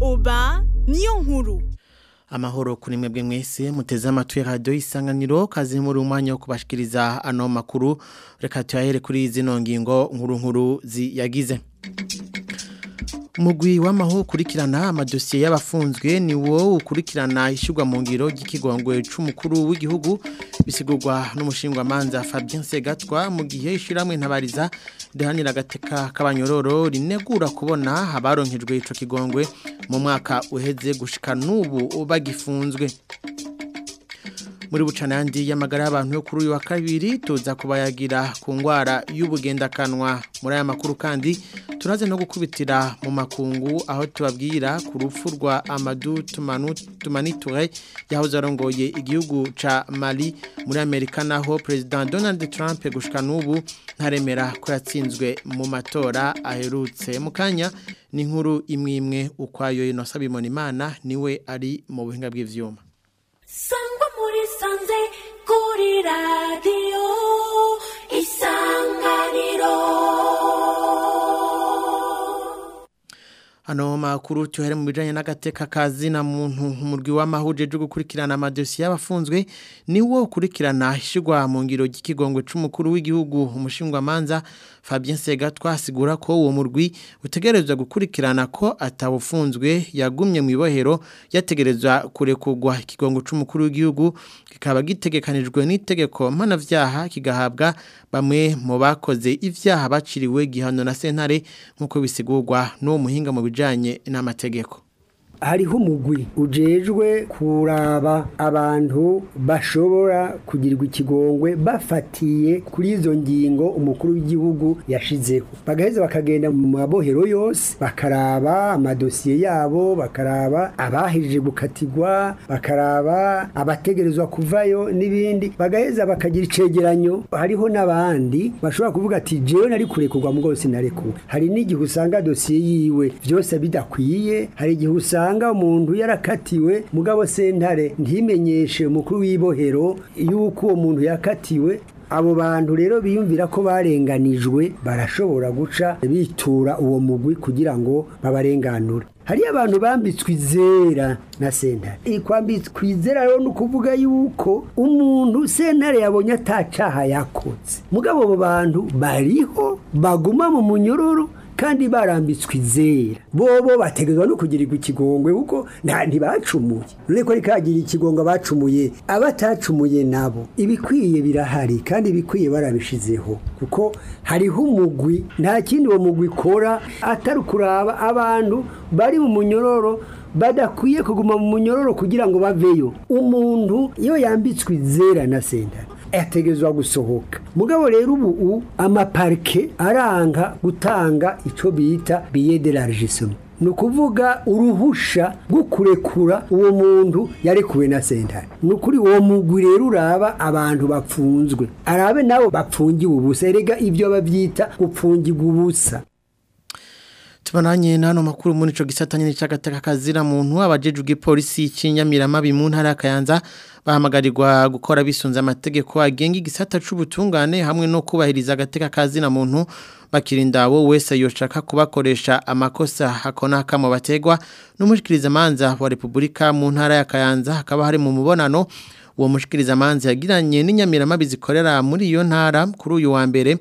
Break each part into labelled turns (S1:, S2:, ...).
S1: oba niyo nkuru
S2: amahoro kuri mwebwe mwese muteze amatwi radio isanganiro kazi muri umwanya wo kubashikiriza ano makuru reka tuyahere kuri zino nkuru nkuru ziyagize umugwi w'amaho ukurikirana amadosiye y'abafunzwe ni wowe ukurikirana ishyirwa mu ngiro ry'ikigongwe cy'umukuru w'igihugu bisigurwa n'umushingamanza Fabien Segatwa mu gihe ishyirahamwe ntabariza rihanira agateka k'abanyororo rinegura kubona abaronkejwe icyo kigongwe mu mwaka uheze gushika n'ubu bagifunzwe muri bucanandi y'amagara y'abantu yo kuri uyu wa kabiri tuza kubayagira ku ndwara y'ubugendakanwa muri aya makuru kandi turaze no gukubitira mu makungu aho tubabwira ku rupfu rwa amadu tumaniture yahoze arongoye igihugu ca mali muri amerika naho perezida donald trump gushika n'ubu ntaremera ko yatsinzwe mu matora aherutse mu kanya ni inkuru imwe imwe ukwayo inosaba imana niwe ari mu buhinga bw'ibyuma
S3: sangwa muri sanze kuri radiyo isanganiro
S2: Ano makuru tuhere mu bijanye n'agateka kazi na muntu umurwi w'amahuje cyo gukurikirana amadosiye y'abafunzwe niwo ukurikirana ishigwa mu ngiro y'ikigongwe c'umukuru w'igihugu umushingwa manza Fabien Sega twasigura ko uwo murwi utegerezwa gukurikirana ko atabufunzwe yagumye mu ibohero yategerezwa kurekugwa ikigongo cy'umukuru w'igihugu kikaba gitegekanijwe n'itegeko mpanavyaha kigahabwa bamwe mu bakoze ivyaha baciriwe gihano na sentare nk'uko bisigurwa n'uwo muhinga mu bijanye n'amategeko
S4: hariho umugwi ujejwe kuraba abantu bashobora kugirwa ikigongwe bafatiye kuri izo ngingo umukuru w'igihugu yashizeho bagaheza bakagenda mu mabohero yose bakaraba amadosiye yabo bakaraba abahije gukatigwa bakaraba abategerezwa kuvayo n'ibindi bagaheza bakagira icegeranyo hariho n'abandi bashobora kuvuga ati jewe nari kurekurwa mu rwose narekuwe hari n'igihe usanga dosiye yiwe byose bidakwiye hari igihe usanga usanga umuntu yarakatiwe mugabo sentare ntimenyeshe mukuru w'ibohero yuko uwo muntu yakatiwe abo bantu rero biyumvira ko barenganijwe barashobora guca bitura uwo mugwi kugira ngo babarenganure hariyo abantu bambitswe izera na sentare kwambitswe izera rero ni ukuvuga yuko umuntu sentare yabonye atacaha yakotse mugabo abo bantu bariho baguma mu munyururu kandi barambitswe izera bobo bategezwa no kugirirwa ikigongwe kuko ntibacumuye ureko rikagira ikigongwe bacumuye abatacumuye nabo ibikwiye birahari kandi ibikwiye barabishizeho kuko hariho umugwi nta kindi uwo mugwi ukora atari ukuraba abantu bari mu munyororo badakwiye kuguma mu munyororo kugira ngo baveyo umuntu iyo yambitswe izera na senda ategerezwa gusohoka mugabo rero ubu amaparike aranga gutanga icyo bita biyede larijisoma ni ukuvuga uruhusha rwo kurekura uwo muntu yarekuwe na sentare ni ukuri uwo mugwi rero uraba abantu bapfunzwe arabe nabo bapfungiwe ubusa erega ibyo babyita gupfungirwa ubusa
S2: tubananye n'ano makuru muri ico gisata nyene c'agateka kazira muntu abajeje igipolisi cy'inyamiramabi mu ntara kayanza bahamagarirwa gukora bisunze amategeko agenga igisata c'ubutungane hamwe no kubahiriza agateka kazina muntu bakirinda wo wese yoshaka kubakoresha amakosa hakonaka mu bategwa n'umushikirizamanza wa Republika mu ntara ya Kayanza hakaba hari mu mubonano uwo mushikiriza amanzi yagiranye n'inyamiramabi zikorera muri iyo ntara kuri uyu wa mbere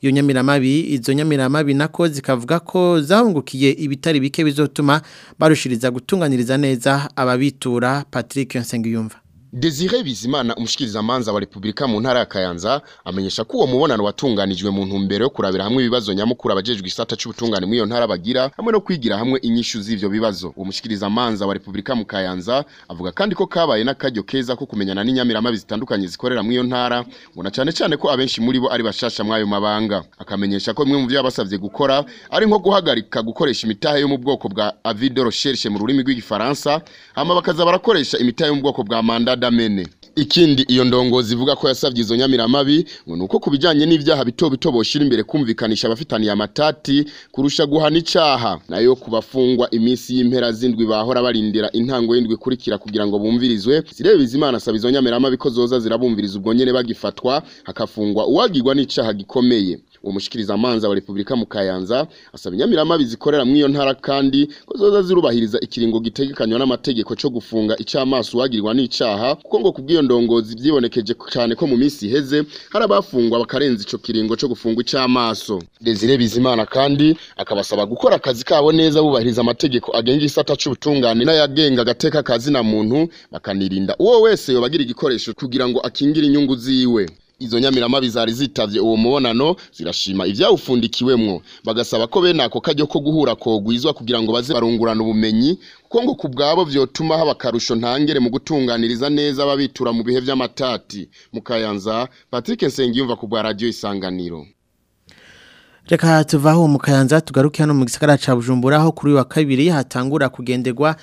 S2: iyo nyamiramabi izo nyamiramabi nako zikavuga ko zahungukiye ibitari bike bizotuma barushiriza gutunganiriza neza ababitura Patrick Nsengiyumva
S5: Desire Bizimana umushyikiriza umushikirizamanza wa Repubulika mu ntara ya Kayanza amenyesha ko uwo mubonano watunganijwe mu ntumbero yo kurabira hamwe ibibazo nyamukuru abajejwe isata c'ubutungane mu iyo ntara bagira hamwe no kwigira hamwe inyishu z’ibyo bibazo uwo manza wa Repubulika mu Kayanza avuga kandi ko kabaye n'akaryo keza ko kumenyana n'inyamiramabi zitandukanye zikorera mu iyo ntara ngo na cyane cane ko abenshi muri bo ari bashasha mw'ayo mabanga akamenyesha ko bimwe mu byo yabasavye gukora ari nko guhagarika gukoresha imitahe yo mu bwoko bwa avis de mu rurimi rw'igifaransa hama bakaza barakoresha imitahe yo mu bwoko bwa mandat Damene ikindi iyo ndongozi ivuga ko yasabye izo nyamiramabi ngo nuko kubijyanye n'ibyaha bito bito boshira imbere kumvikanisha abafitaniye amatati kurusha guhana icaha nayo kubafungwa iminsi y'impera zindwi bahora barindira intango y'indwi kurikira kugira ngo bumvirizwe sirebe bizimana asaba izo nyamiramabi ko zoza zirabumviriza ubwo nyene bagifatwa hakafungwa uwagirwa n’icyaha gikomeye umushikiriza manza wa Republika mu Kayanza asaba inyamirama bizikorera mwiyo iyo ntara kandi ko zoza zirubahiriza ikiringo gitegekanywa n'amategeko cyo gufunga icamaso wagirwa n'icaha kuko ngo kubwiyo ndongozi byibonekeje cyane ko mu minsi heze harabafungwa bakarenza ico kiringo cyo gufunga icamaso Desire Bizimana kandi akabasaba gukora akazi kabo neza bubahiriza amategeko agenga isata c'ubutungane n'ayagenga agateka kazi na muntu bakanirinda uwo wese yobagira igikoresho kugira ngo akingire inyungu ziwe izo nyamirama bizari zitavye uwo mubonano zirashima ivyawufundikiwemwo bagasaba ko bene ako kajyo ko guhura kogwizwa kugira ngo baze barungurana ubumenyi kuko ngo ku bwabo vyotuma haba akarusho ntangere mu gutunganiriza neza ababitura mu bihe vy'amatati mu Kayanza Patrick Nsengiyumva ku bwa radio Isanganiro
S2: Reka tuvaho mu tugaruke hano mu gisagara ca Bujumbura aho kuri wa kabiri hatangura kugenderwa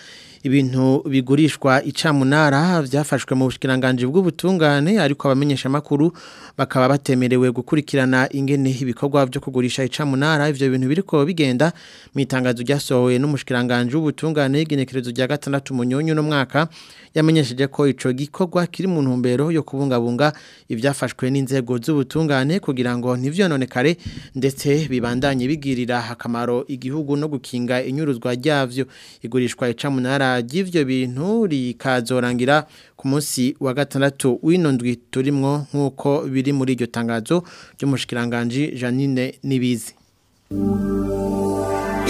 S2: ibintu bigurishwa icamunara byafashwe mu bushikiranganje bw'ubutungane ariko abamenyesha makuru bakaba batemerewe gukurikirana ingene ibikorwa byo kugurisha icamunara ivyo bintu biriko bigenda mitangazo ryasohowe n'umushikiranganje w'ubutungane y'igenekerezo rya gatandatu munyonyo no mwaka yamenyesheje ko ico gikorwa kiri mu ntumbero yo kubungabunga ivyafashwe n'inzego z'ubutungane kugira ngo ntivyononekare ndetse bibandanye bigirira akamaro igihugu no gukinga inyuruzwa ryavyo igurishwa icamunara ry'ivyo bintu rikazorangira ku munsi wa gatandatu w'inondwi turimo nk'uko biri muri iryo tangazo ry'umushikiranganji Janine Nibizi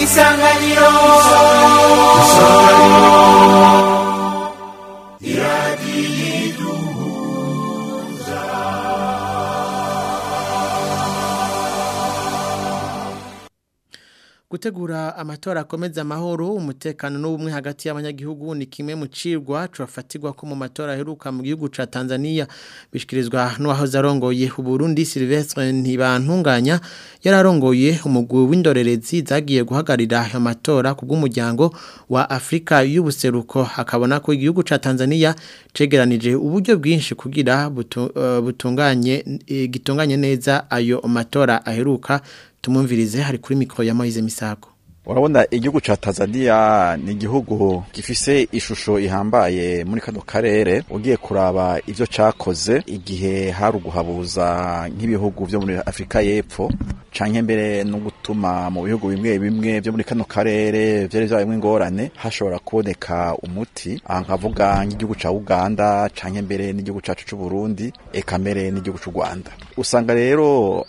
S6: Isanganiro Isanganiro
S2: gutegura amatora akomeza amahoro umutekano n'ubumwe hagati y'abanyagihugu ni kimwe mu cigwa cofatirwa ko mu matora aheruka mu gihugu ca Tanzania bishikirizwa zarongoye u Burundi Silvestre Ntibantunganya yararongoye umugwi w'indorerezi zagiye guhagarira ayo matora kubw'umuryango wa Afrika y'ubuseruko akabona ko igihugu ca Tanzania cegeranije uburyo bwinshi kugira eh, butunganye gitunganye neza ayo matora aheruka tumumvirize hari kuri mikoro ya Moise Misago
S7: urabona igihugu cya Tanzania ni igihugu gifise ishusho ihambaye muri kano karere ugiye kuraba ibyo cyakoze igihe hari uguhabuza nk'ibihugu byo muri Afurika y'Epfo canke mbere no gutuma mu bihugu bimwe bimwe byo muri kano karere byari byabaye ingorane hashobora kuboneka umuti aha nkavuga nk'igihugu cya Uganda canke mbere n'igihugu cyacu cy'u Burundi eka mbere n'igihugu cy'u Rwanda usanga rero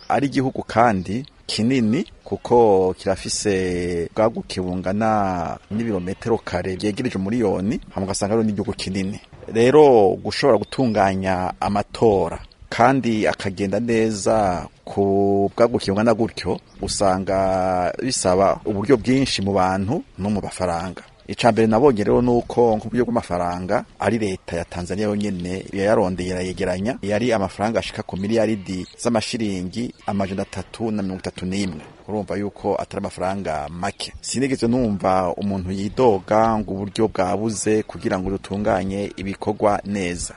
S7: ari igihugu kandi kinini kuko kirafise bwaguke bungana n'ibirometero kare byegereje umuriyoni hama ugasanga n'igihugu kinini rero gushobora gutunganya amatora kandi akagenda neza ku bwaguke bungana gutyo usanga bisaba uburyo bwinshi mu bantu no mu mafaranga icambere nabonye rero nuko nk'uburyo bw'amafaranga ari leta ya Tanzania yonyene yayarondeye irayegeranya yari amafaranga ashika ku miliyaridi z'amashiringi amajana atatu na mirongo itatu n'imwe urumva yuko atari amafaranga make sinigeze numva umuntu yidoga ngo uburyo bwabuze kugira ngo dutunganye ibikorwa neza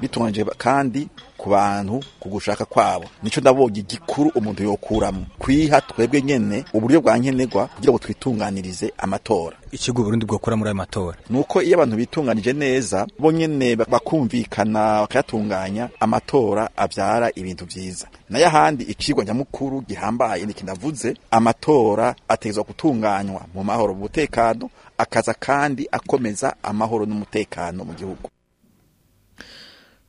S7: bitunganije kandi ku bantu ku gushaka kwabo nico ndabonye igikuru umuntu yokuramo kwiha twebwe nyene uburyo bwa nkenerwa kugira ngo twitunganirize amatora
S6: ikigo Burundi bwokora muri ayo matora
S7: nuko iyo abantu bitunganije neza bo nyene bakumvikana bakayatunganya amatora abyara ibintu byiza nayo ahandi icigwa nyamukuru gihambaye niki amatora ategezwa gutunganywa mu mahoro mu mutekano akaza kandi akomeza amahoro n'umutekano mu gihugu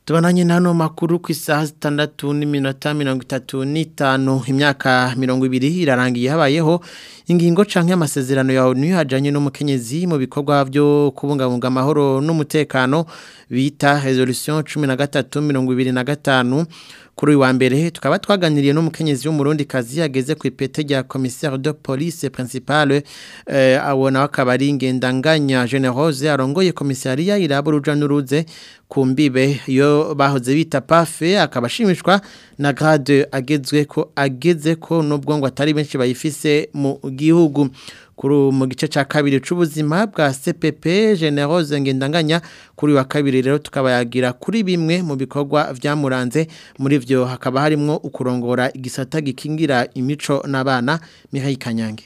S2: tubonanye n'ano makuru ku isaha zitandatu n'iminota mirongo itatu n'itanu imyaka mirongo ibiri irarangiye habayeho ingingo canke amasezerano ya niyo hajanye n'umukenyezi mu bikorwa byo kubungabunga amahoro n'umutekano bita resolution cumi na gatatu mirongo ibiri na gatanu kuri uyu wa mbere tukaba twaganiriye n'umukenyezi w'umurundi kazi yageze ku ipete rya commissaire de police principale eh, abona akaba ari ngendanganya Generose arongoye komisariya iraburuja n'uruze ku mbibe yo bahoze bita pafe akaba ashimishwa na grade agezwe ko ageze ko nubwo ngo atari benshi bayifise mu gihugu kuri mu gice cya kabiri cy'ubuzima bwa CPP Generose Ngendanganya kuri wa kabiri rero tukabayagira kuri bimwe mu bikorwa byamuranze muri byo hakaba harimo ukurongora igisata gikingira imico n'abana Mihai Kanyange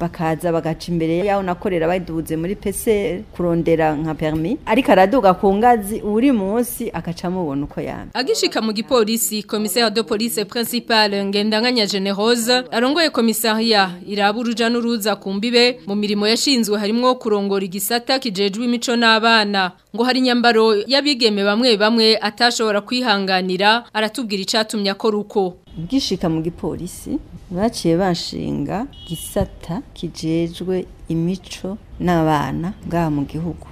S8: bakaza bagaca imbere yaho nakorera baduze muri pese kurondera nka permis ariko araduga ku ngazi uri munsi akacamo ubona uko yamye
S9: agishika mu gipolisi commissaire de police principale ngendanganya Generose arongoye commissariat iraburuja n'uruza kumbibe mu mirimo yashinzwe harimo kurongora igisata kijejwe imico n'abana ngo hari nyambaro y'abigeme bamwe bamwe atashobora kwihanganira aratubwira icyatumye akora uko
S8: bwishika mu gipolisi baciye bashinga gisata kijejwe imico n'abana ngaha mu gihugu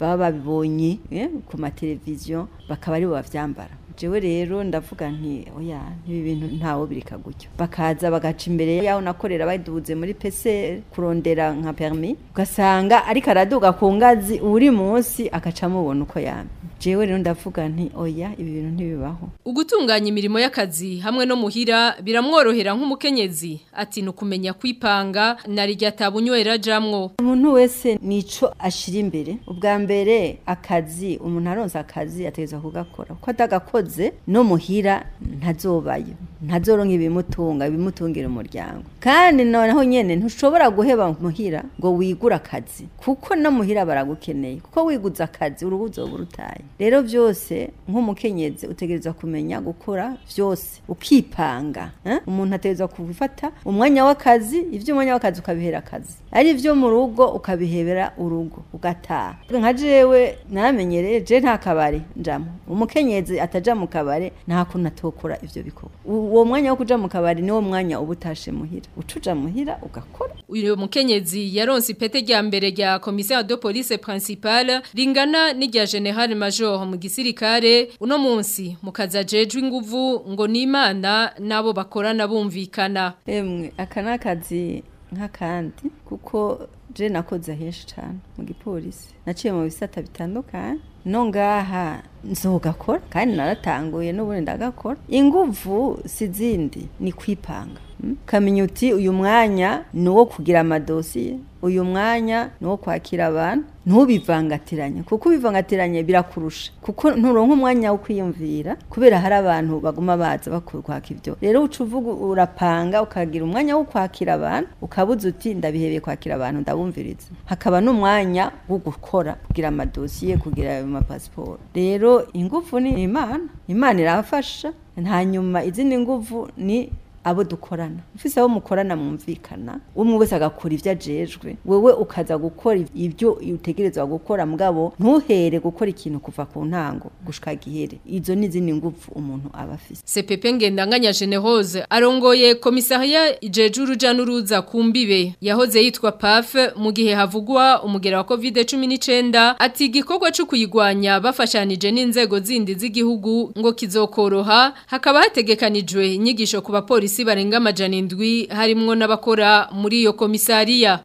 S8: baba babibonye eh, ku mateleviziyo bakaba aribo babyambara jewe rero ndavuga nti oya n'ibi bintu ntawo birika gutyo bakaza bagaca imbere y'aho nakorera badubuze muri pese kurondera nka perimi ugasanga ariko araduga ku ngazi uri munsi akacamubona uko yamye jewe rero ndavuga nti oya ibi bintu ntibibaho
S9: ugutunganya imirimo y'akazi hamwe no muhira biramworohera nk'umukenyezi ati nukumenya kwipanga narijya tabunywera jamwo
S8: umuntu wese nico ashira imbere ubwa mbere akazi umuntu aronza akazi ategeza kugakora ko atagakoze no muhira ntazobayo ntazoronka ibimutunga ibimutungira umuryango kandi noneho nyene ntushobora guheba muhira ngo wigura akazi kuko no muhira baragukeneye kuko wiguza akazi urubuzo burutaye rero byose nk'umukenyezi utegereza kumenya gukora byose ukipanga eh? umuntu ategereza gufata umwanya w'akazi iby'umwanya w'akazi ukabihera akazi ari ibyo mu rugo ukabihebera urugo ugataha nka jewe namenyereye je nta kabari njamo umukenyezi atajya mu kabari nta kuntu atokora ibyo bikorwa uwo mwanya wo kuja mu kabari niwo mwanya uba utashe muhira ucuja muhira ugakora
S9: uyu mukenyezi yaronse ipete rya mbere rya komisiyo de police principale ringana n'irya general major mu gisirikare uno munsi mukaza jejwe inguvu ngo n'imana nabo bakorana bumvikana
S8: emwe aka nk'akandi kuko je nakoze henshi cyane mu gipolisi naciye mu bisata bitandukanye no ngaha nzogakora kandi naratanguye n'ubundi ndagakora inguvu si izindi ni kwipanga kamyuti uyu mwanya ni uwo kugira amadosiye uyu mwanya ni uwo kwakira abantu ntubivangatiranye kuko ubivangatiranye birakurusha kuko nturonka umwanya wo kwiyumvira kubera hari abantu baguma baza bakwaka ibyo rero uca uvuga urapanga ukagira umwanya wo kwakira abantu ukabuza uti ndabihebeye kwakira abantu ndabumviriza hakaba n'umwanya wo gukora kugira amadosiye kugira ayo mapasiporo rero ingufu ni imana imana irafasha nta nyuma izindi nguvu ni abo dukorana ufise abo mukorana mwumvikana umwe wese agakora ibyo ajejwe wewe ukaza gukora ibyo utegerezwa gukora mugabo ntuhere gukora ikintu kuva ku ntango gushika gihere izo ni ngufu umuntu aba afise
S9: CPP ngendanganya Generose arongoye komisariya ijeje uruja n'uruza ku mbibe yahoze yitwa PAF mu gihe havugwa umugera wa covid cumi nicenda ati igikorwa cyo kuyigwanya bafashanije n'inzego zindi z'igihugu ngo kizokoroha hakaba hategekanijwe inyigisho ku bapolisi polisi barenga amajana indwi harimwo n'abakora muri iyo komisariya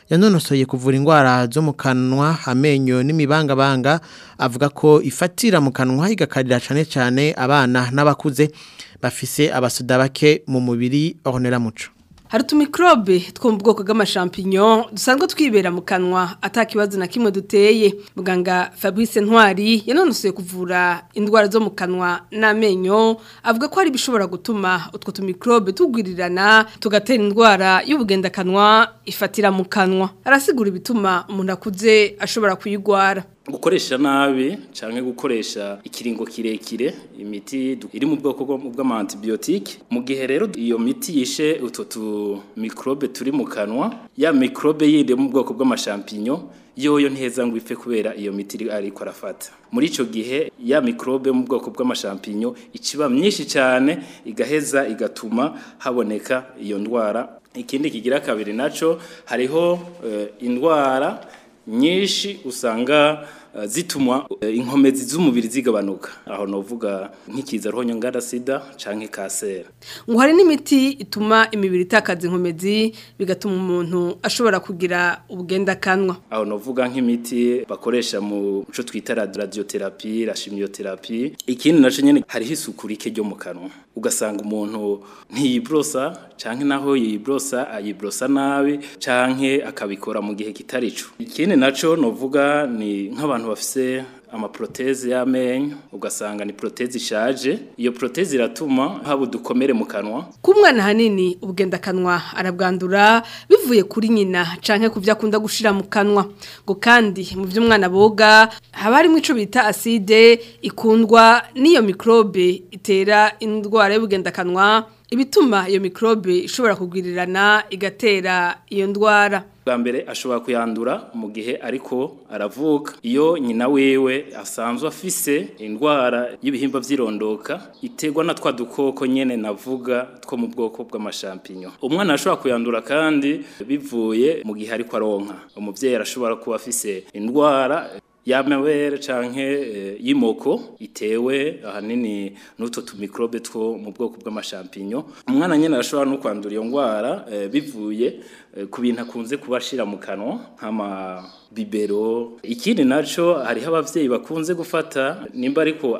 S2: yanonosoye kuvura indwara zo mu kanwa amenyo n'imibangabanga avuga ko ifatira mu kanwa igakarira cyane cyane abana n'abakuze bafise abasuda bake mu mubiri muco
S10: hari utumikorobe two mu bwoko bw'amashampinyo dusanzwe twibera mu kanwa atakibazo na kimwe duteye muganga fabrice ntwari yanonosoye kuvura indwara zo mu kanwa n'amenyo avuga ko hari ibishobora gutuma utwo tumikorobe tugwirirana tugatera indwara y'ubugendakanwa ifatira mu kanwa arasigura ibituma umuntu akuze ashobora kuyigwara
S11: gukoresha nabi cyangwa gukoresha ikiringo kirekire imiti iri mu bwoko bw'amantibiyotike mu gihe rero iyo miti yishe utwo tumikorobe turi mu kanwa ya mikorobe yiri mu bwoko bw'amashampinyo yoyo nteza ngo ipfe kubera iyo miti ariko arafata muri icyo gihe ya mikorobe mu bwoko bw'amashampinyo ikiba myinshi cyane igaheza igatuma haboneka iyo ndwara ikindi kigira kabiri nacyo hariho eh, indwara nyinshi usanga Eh, zituma eh, inkomezi z'umubiri zigabanuka aho novuga nk'ikiza roho nyongara sida canke kansera
S10: ngo hari n'imiti ituma imibiri itakaza inkomezi bigatuma umuntu ashobora kugira ubugenda kanwa
S11: aho novuga nk'imiti bakoresha mu cyo twita radiotherapy la chimiothérapie ikindi naco nyene hariho isuku rike ryo mu kanwa ugasanga umuntu ntiyibrosa canke naho yibrosa ayibrosa nabi canke akabikora mu gihe kitarico ikindi naco novuga ni nk'abantu abantu bafise amaproteze y'amenyo ugasanga ni proteze ishaje iyo proteze iratuma haba udukomere mu kanwa
S10: ku mwana hanini ubugenda kanwa arabwandura bivuye kuri nyina canke ku akunda gushira mu kanwa ngo kandi mu by'umwana boga haba harimo ico bita acide ikundwa n'iyo microbe itera indwara y'ubugenda kanwa ibituma iyo mikrobe ishobora kugwirirana igatera iyo ndwara
S11: bwa mbere ashobora kuyandura mu gihe ariko aravuka iyo nyina wewe asanzwe afise indwara y'ibihimba by'irondoka itegwa na twa dukoko nyene navuga two mu bwoko bw'amashampinyo umwana ashobora kuyandura kandi bivuye mu gihe ariko aronka umubyeyi arashobora kuba afise indwara y'amabere canke eh, y'imoko itewe ahanini nuto tumikrobe two mu bwoko bw'amashampinyo umwana nyene arashobora no kwandura iyo ngwara eh, bivuye Eh, ku bintu akunze kubashira mu kanwa nk'amabibero ikindi nacyo hariho ababyeyi bakunze gufata nimba ariko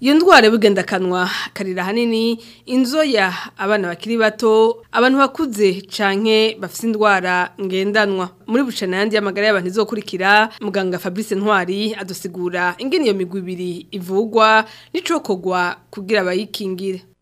S10: iyo ndwara bugenda kanwa karira hanini inzoya abana bakiri bato abantu bakuze canke bafise indwara ngendanwa muri bucana yandi y'amagara y'abantu izokurikira muganga Fabrice Ntwari adusigura ingene iyo migwi ibiri ivugwa n'icokogwa kugira bayikingire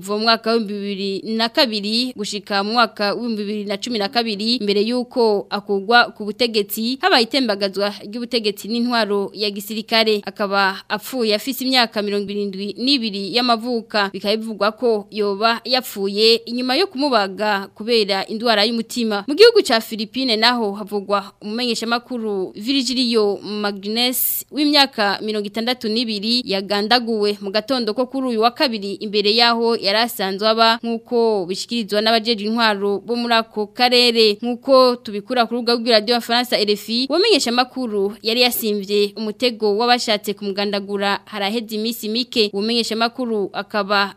S2: kuva mwaka w'ibihumbi na kabiri
S12: gushika mwaka w'ibihumbi na cumi na kabiri mbere y'uko akugwa ku butegetsi habaye itembagazwa ry'ubutegetsi n'intwaro ya gisirikare akaba apfuye afite imyaka mirongo irindwi n'ibiri y'amavuka bikaba bivugwa ko yoba yapfuye inyuma yo kumubaga kubera indwara y'umutima mu gihugu cya Philippine naho havugwa umumenyeshamakuru Virgilio Magnes w'imyaka 62 yagandaguwe mu gatondo ko kuri uyu wa kabiri imbere yaho yarasanzwe aba nkuko bishikirizwa n'abajeje intwaro bo muri ako karere nkuko tubikura ku rubuga Radio ya France RFI wamenyeshamakuru yari yasimbye umutego w'abashatse kumugandagura haraheze imisi mike umenyesha mukuru akaba